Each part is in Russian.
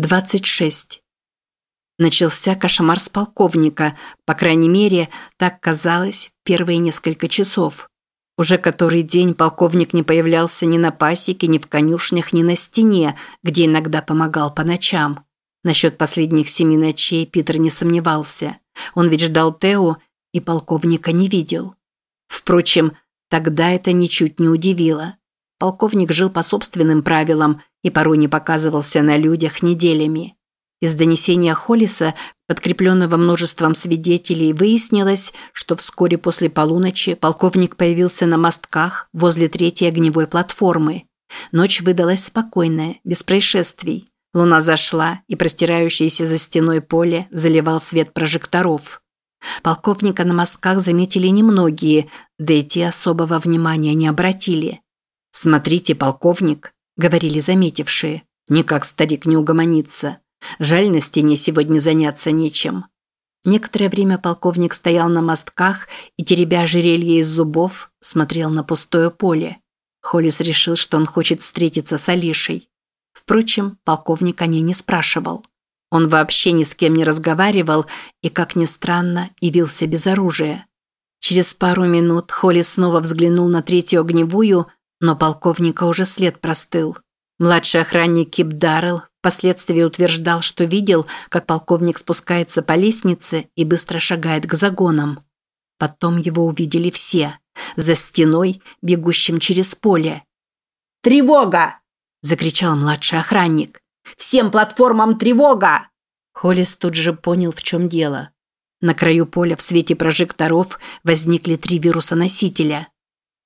26. Начался кошмар с полковника, по крайней мере, так казалось первые несколько часов. Уже который день полковник не появлялся ни на пасеке, ни в конюшнях, ни на стене, где иногда помогал по ночам. Насчет последних семи ночей Питер не сомневался. Он ведь ждал Тео и полковника не видел. Впрочем, тогда это ничуть не удивило. Полковник жил по собственным правилам и порой не показывался на людях неделями. Из донесения Холлиса, подкрепленного множеством свидетелей, выяснилось, что вскоре после полуночи полковник появился на мостках возле третьей огневой платформы. Ночь выдалась спокойная, без происшествий. Луна зашла, и простирающееся за стеной поле заливал свет прожекторов. Полковника на мостках заметили немногие, да и те особого внимания не обратили. «Смотрите, полковник», – говорили заметившие, – «никак старик не угомонится. Жаль, на стене сегодня заняться нечем». Некоторое время полковник стоял на мостках и, теребя ожерелье из зубов, смотрел на пустое поле. Холлис решил, что он хочет встретиться с Алишей. Впрочем, полковник о ней не спрашивал. Он вообще ни с кем не разговаривал и, как ни странно, явился без оружия. Через пару минут Холли снова взглянул на третью огневую – но полковника уже след простыл. Младший охранник Кип Даррелл впоследствии утверждал, что видел, как полковник спускается по лестнице и быстро шагает к загонам. Потом его увидели все. За стеной, бегущим через поле. «Тревога!» – закричал младший охранник. «Всем платформам тревога!» Холлис тут же понял, в чем дело. На краю поля в свете прожекторов возникли три вируса-носителя.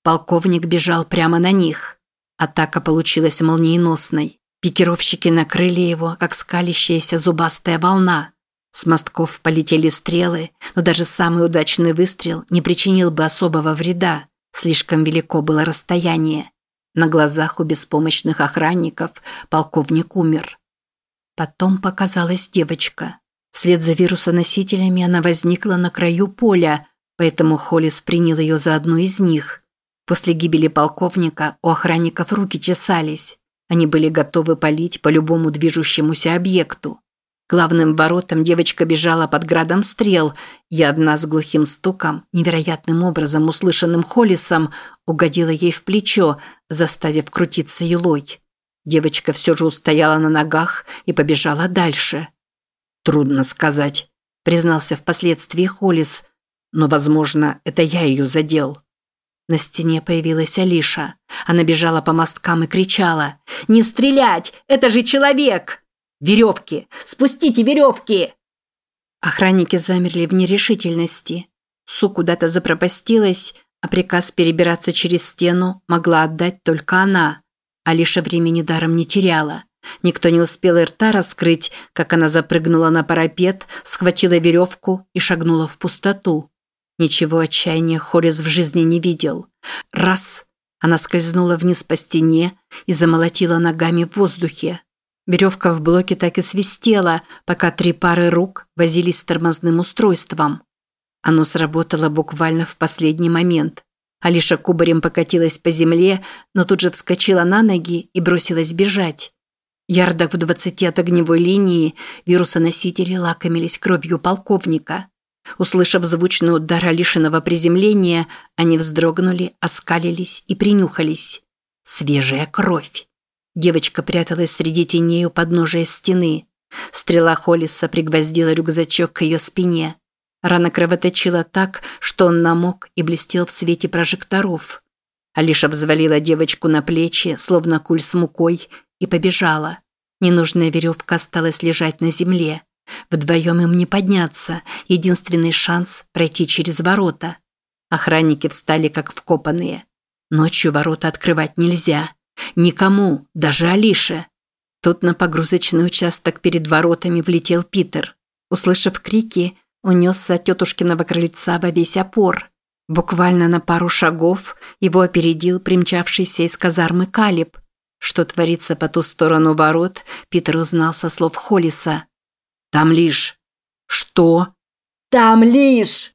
Полковник бежал прямо на них. Атака получилась молниеносной. Пикировщики накрыли его, как скалящаяся зубастая волна. С мостков полетели стрелы, но даже самый удачный выстрел не причинил бы особого вреда. Слишком велико было расстояние. На глазах у беспомощных охранников полковник умер. Потом показалась девочка. Вслед за вирусоносителями она возникла на краю поля, поэтому Холлис принял ее за одну из них. После гибели полковника у охранников руки чесались. Они были готовы палить по любому движущемуся объекту. Главным воротам девочка бежала под градом стрел, и одна с глухим стуком, невероятным образом услышанным Холлисом, угодила ей в плечо, заставив крутиться елой. Девочка все же устояла на ногах и побежала дальше. «Трудно сказать», – признался впоследствии Холлис, – «но, возможно, это я ее задел». На стене появилась Алиша. Она бежала по мосткам и кричала. «Не стрелять! Это же человек! Веревки! Спустите веревки!» Охранники замерли в нерешительности. Су куда-то запропастилась, а приказ перебираться через стену могла отдать только она. Алиша времени даром не теряла. Никто не успел и рта раскрыть, как она запрыгнула на парапет, схватила веревку и шагнула в пустоту. Ничего отчаяния Хорис в жизни не видел. Раз – она скользнула вниз по стене и замолотила ногами в воздухе. Веревка в блоке так и свистела, пока три пары рук возились с тормозным устройством. Оно сработало буквально в последний момент. Алиша кубарем покатилась по земле, но тут же вскочила на ноги и бросилась бежать. Ярдах в двадцати от огневой линии вирусоносители лакомились кровью полковника. Услышав звучный удар Алишиного приземления, они вздрогнули, оскалились и принюхались. Свежая кровь. Девочка пряталась среди теней у подножия стены. Стрела Холлиса пригвоздила рюкзачок к ее спине. Рана кровоточила так, что он намок и блестел в свете прожекторов. Алиша взвалила девочку на плечи, словно куль с мукой, и побежала. Ненужная веревка осталась лежать на земле. Вдвоем им не подняться, единственный шанс пройти через ворота. Охранники встали как вкопанные. Ночью ворота открывать нельзя. Никому, даже Алише. Тут на погрузочный участок перед воротами влетел Питер. Услышав крики, унесся от тетушкиного крыльца во весь опор. Буквально на пару шагов его опередил примчавшийся из казармы Калиб. Что творится по ту сторону ворот, Питер узнал со слов Холлиса. Там лишь... Что? Там лишь...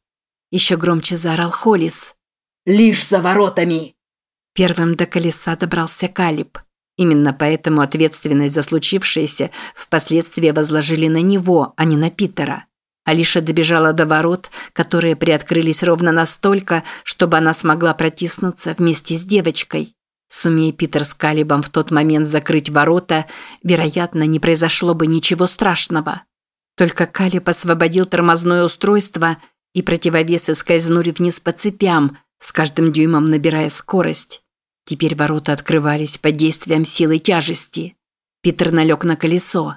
Еще громче заорал Холис. Лишь за воротами. Первым до колеса добрался Калиб. Именно поэтому ответственность за случившееся впоследствии возложили на него, а не на Питера. Алиша добежала до ворот, которые приоткрылись ровно настолько, чтобы она смогла протиснуться вместе с девочкой. Сумея Питер с Калибом в тот момент закрыть ворота, вероятно, не произошло бы ничего страшного. Только Калиб освободил тормозное устройство, и противовесы скользнули вниз по цепям, с каждым дюймом набирая скорость. Теперь ворота открывались под действием силы тяжести. Питер налег на колесо.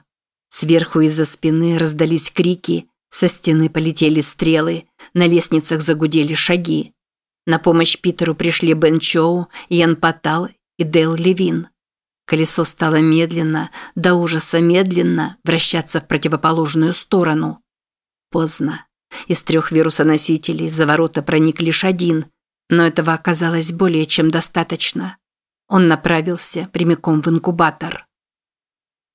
Сверху из-за спины раздались крики, со стены полетели стрелы, на лестницах загудели шаги. На помощь Питеру пришли Бен Чоу, Ян Патал и Дэл Левин. Колесо стало медленно, до ужаса медленно, вращаться в противоположную сторону. Поздно. Из трех вирусоносителей за ворота проник лишь один, но этого оказалось более чем достаточно. Он направился прямиком в инкубатор.